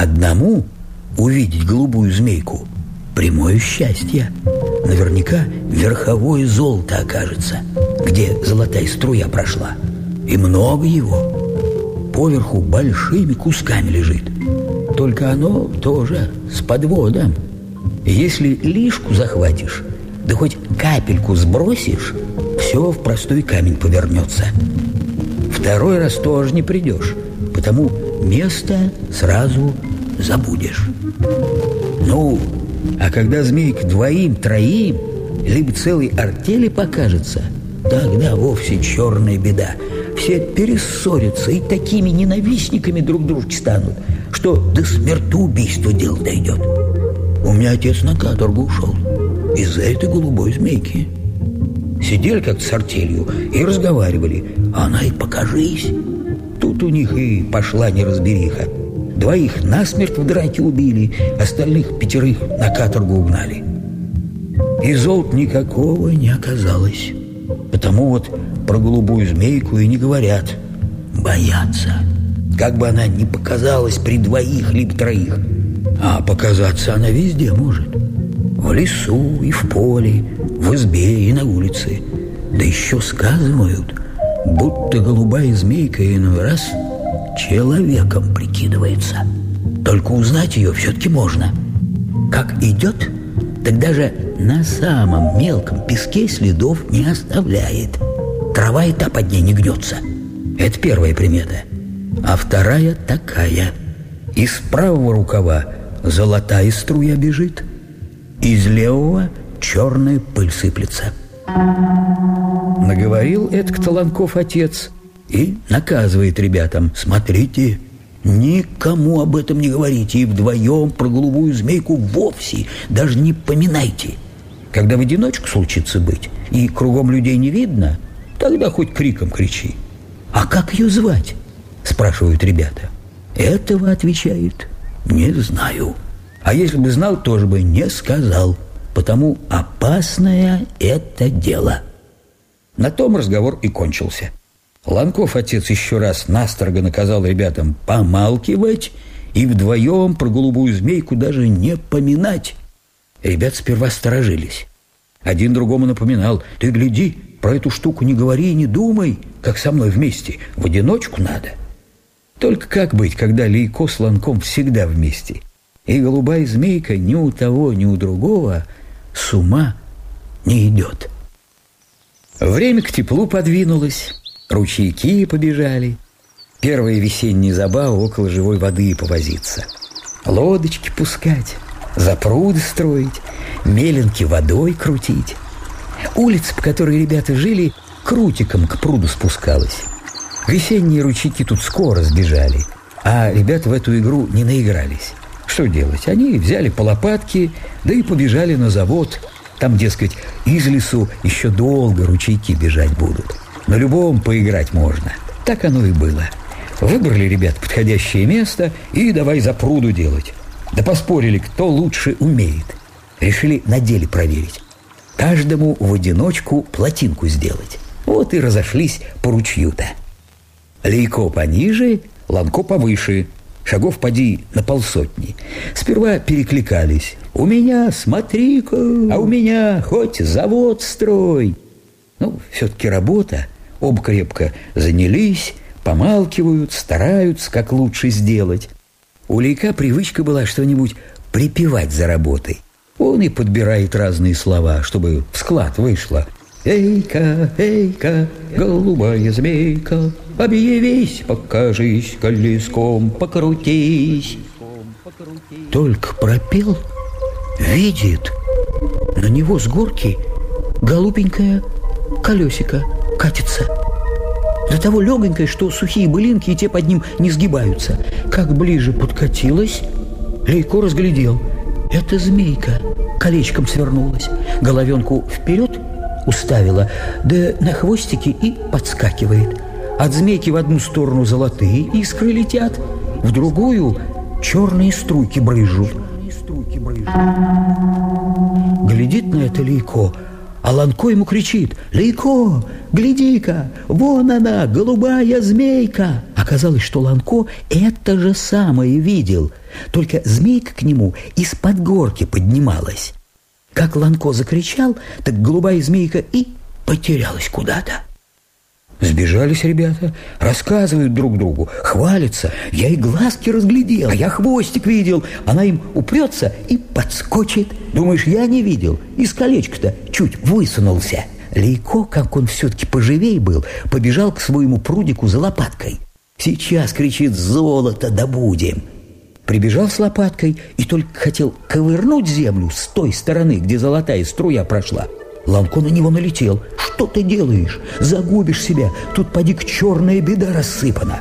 Одному увидеть голубую змейку – прямое счастье. Наверняка верховое золото окажется, где золотая струя прошла. И много его. Поверху большими кусками лежит. Только оно тоже с подводом. Если лишку захватишь, да хоть капельку сбросишь, все в простой камень повернется. Второй раз тоже не придешь, потому место сразу забудешь. Ну, а когда змейка двоим, троим, либо целой артели покажется, тогда вовсе черная беда. Все перессорятся и такими ненавистниками друг дружки станут, что до смертоубийства дело дойдет. У меня отец на каторгу ушел из-за этой голубой змейки. Сидели как-то с артелью и разговаривали, она и покажись. Тут у них и пошла неразбериха. Двоих насмерть в драке убили, остальных пятерых на каторгу угнали. И золот никакого не оказалось. Потому вот про голубую змейку и не говорят. Боятся. Как бы она ни показалась при двоих либо троих. А показаться она везде может. В лесу и в поле, в избе и на улице. Да еще сказывают, будто голубая змейка иной раз – человеком прикидывается. Только узнать ее все-таки можно. Как идет, так даже на самом мелком песке следов не оставляет. Трава и та под ней не гнется. Это первая примета. А вторая такая. Из правого рукава золотая струя бежит, из левого черная пыль сыплется. Наговорил этот Толанков отец – и наказывает ребятам «Смотрите, никому об этом не говорите и вдвоем про голубую змейку вовсе даже не поминайте. Когда в одиночку случится быть и кругом людей не видно, тогда хоть криком кричи. А как ее звать?» – спрашивают ребята. Этого отвечает «Не знаю». А если бы знал, тоже бы не сказал, потому опасное это дело. На том разговор и кончился. Ланков отец еще раз настрого наказал ребятам помалкивать и вдвоем про голубую змейку даже не поминать. Ребят сперва сторожились. Один другому напоминал, ты гляди, про эту штуку не говори и не думай, как со мной вместе, в одиночку надо. Только как быть, когда Лейко с Ланком всегда вместе? И голубая змейка ни у того, ни у другого с ума не идет. Время к теплу подвинулось. Ручейки побежали. Первая весенняя забава около живой воды повозиться. Лодочки пускать, запруды строить, меленки водой крутить. Улица, по которой ребята жили, крутиком к пруду спускалась. Весенние ручейки тут скоро сбежали, а ребята в эту игру не наигрались. Что делать? Они взяли по лопатке, да и побежали на завод. Там, дескать, из лесу еще долго ручейки бежать будут. На любом поиграть можно. Так оно и было. Выбрали ребят подходящее место и давай за пруду делать. Да поспорили, кто лучше умеет. Решили на деле проверить. Каждому в одиночку плотинку сделать. Вот и разошлись по ручью-то. Лейко пониже, Ланко повыше. Шагов поди на полсотни. Сперва перекликались. «У меня, смотри-ка, а у меня хоть завод строй». Ну, все-таки работа – Оба крепко занялись, помалкивают, стараются, как лучше сделать. У Лейка привычка была что-нибудь припевать за работой. Он и подбирает разные слова, чтобы в склад вышло. «Эйка, эйка, голубая змейка, объявись, покажись, колеском покрутись». Только пропел, видит, на него с горки голубенькое колесико – катится. До того легонькой, что сухие былинки и те под ним не сгибаются. Как ближе подкатилась, Лейко разглядел. Это змейка колечком свернулась. Головенку вперед уставила, да на хвостике и подскакивает. От змейки в одну сторону золотые искры летят, в другую черные струйки брызжут. Глядит на это Лейко – А Ланко ему кричит «Лейко, гляди-ка, вон она, голубая змейка!» Оказалось, что Ланко это же самое видел, только змейка к нему из-под горки поднималась. Как Ланко закричал, так голубая змейка и потерялась куда-то. Сбежались ребята, рассказывают друг другу, хвалятся. Я и глазки разглядел, а я хвостик видел. Она им упрется и подскочит. Думаешь, я не видел? Из колечка-то чуть высунулся. Лейко, как он все-таки поживей был, побежал к своему прудику за лопаткой. Сейчас, кричит, золото добудем. Прибежал с лопаткой и только хотел ковырнуть землю с той стороны, где золотая струя прошла – Ланко на него налетел. «Что ты делаешь? Загубишь себя. Тут поди к черная беда рассыпана».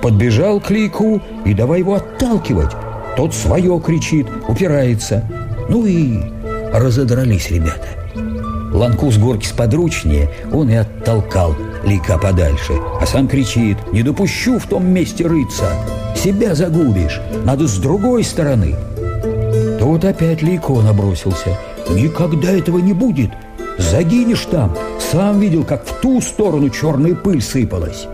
Подбежал к Лику и давай его отталкивать. Тот свое кричит, упирается. Ну и разодрались ребята. Ланку с горки сподручнее, он и оттолкал Лика подальше, а сам кричит «Не допущу в том месте рыться! Себя загубишь! Надо с другой стороны!» Тут опять Лико набросился. «Никогда этого не будет! Загинешь там. Сам видел, как в ту сторону черная пыль сыпалась.